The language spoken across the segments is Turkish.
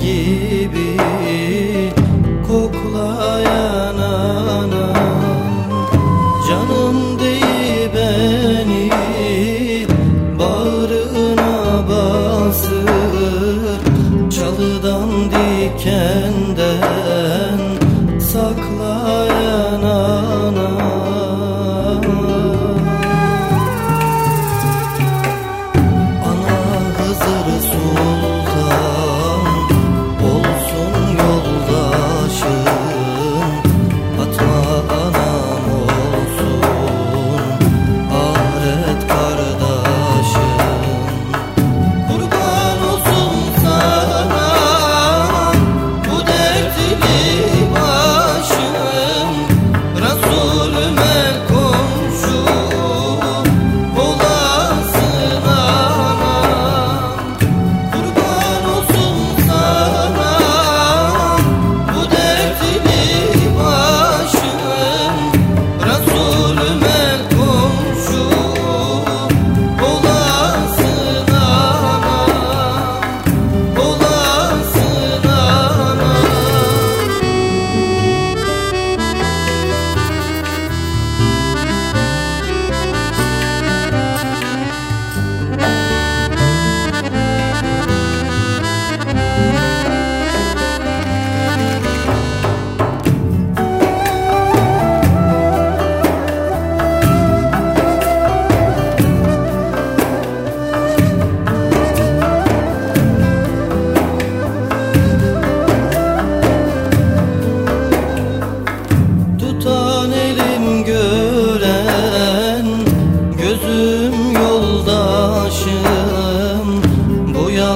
gibi koklayan ana. Canım değil beni bağrına basır Çalıdan diken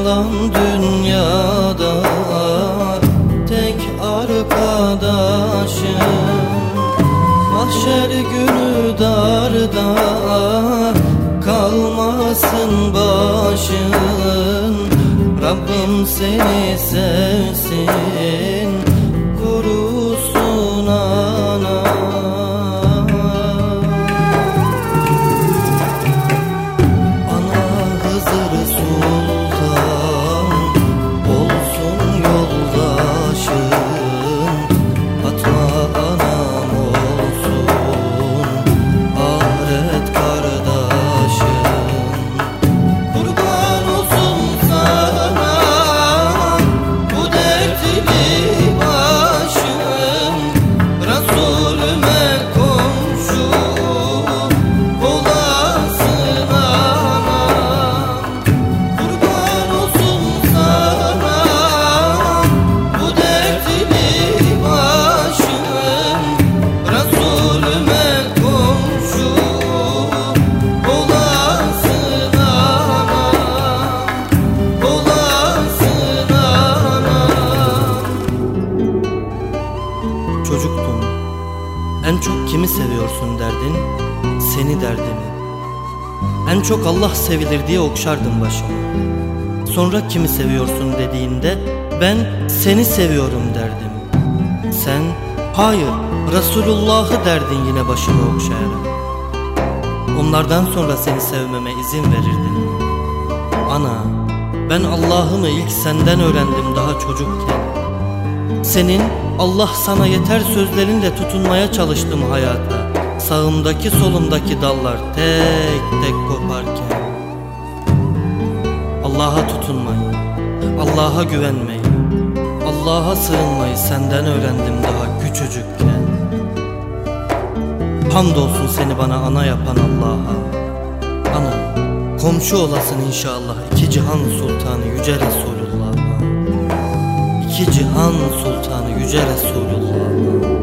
yalan dünyada Tek arkadaşım. Mahşer günü darda Kalmasın başın. Rabbim seni sevsin kimi seviyorsun derdin? Seni derdim. En çok Allah sevilir diye okşardım başımı. Sonra kimi seviyorsun dediğinde Ben seni seviyorum derdim. Sen hayır Resulullah'ı derdin yine başımı okşayarak. Onlardan sonra seni sevmeme izin verirdin. Ana ben Allah'ımı ilk senden öğrendim daha çocukken Senin Allah sana yeter sözlerinle tutunmaya çalıştım hayata Sağımdaki solumdaki dallar tek tek koparken. Allah'a tutunmayı, Allah'a güvenmeyi Allah'a sığınmayı senden öğrendim daha küçücükken. Hamdolsun seni bana ana yapan Allah'a. Ana komşu olasın inşallah. İki cihan sultanı yüce Resulullah'a İki cihan sultanı yüce Resulullah'a